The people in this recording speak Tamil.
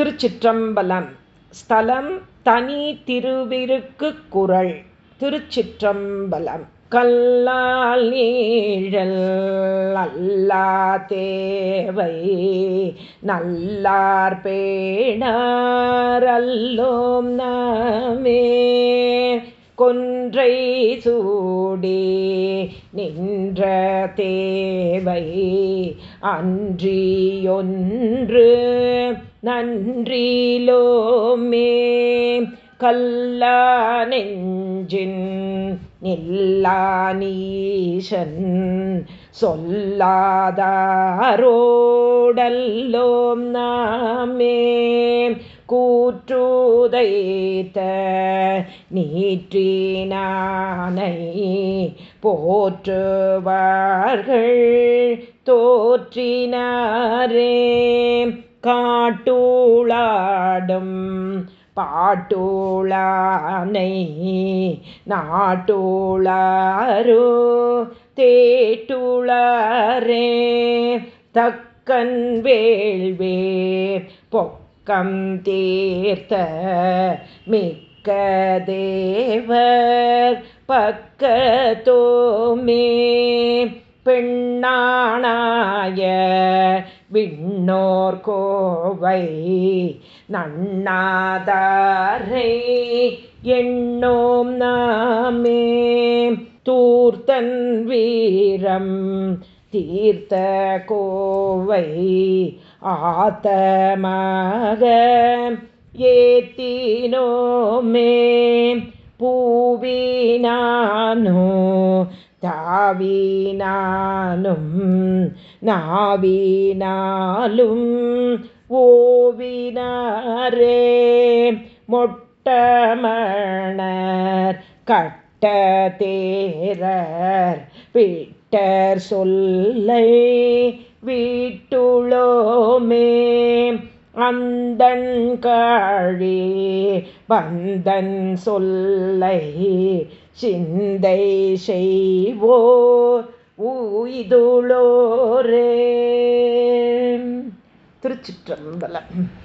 திருச்சிற்றம்பலம். ஸ்தலம் தனி திருவிருக்கு குரல் திருச்சிற்றம்பலம். கல்லால் நீழல் அல்லா தேவை. நல்லார் பேணாரல்லோம் நாமே. கொன்றை சூடி நின்ற தேவை. அன்றியொன்று நன்றிலோமே. கல்லா நெஞ்சின் நில்லானீசன் சொல்லாதாரோடல்லோம் நாமே. கூற்றுதைத்த நீற்றினானை போற்றுவார்கள் தோற்றினாரே. காட்டூளாடும் பாட்டூளானை நாட்டூளாரோ தேட்டுளரே தக்கன் வேள்வே பொக்கம் தீர்த்த மிக்க தேவர் பக்கத்தோமே. பெண்ணானாய விண்ணோர் கோவை நன்னாதாரை எண்ணோம் நாமே. தூர்த்தன் வீரம் தீர்த்த கோவை ஆத்தமாக ஏத்தினோமே. பூவினானோ தாவினானும் நாவீனாலும் ஓவினாரே. மொட்டமணர் கட்ட தேரர் விட்டர் சொல்லை வீட்டுளோமே. அந்தன் காழி வந்தன் சொல்லை சிந்தை செய்வோர் உய்துளோரே. திருச்சிற்றம்பலம்.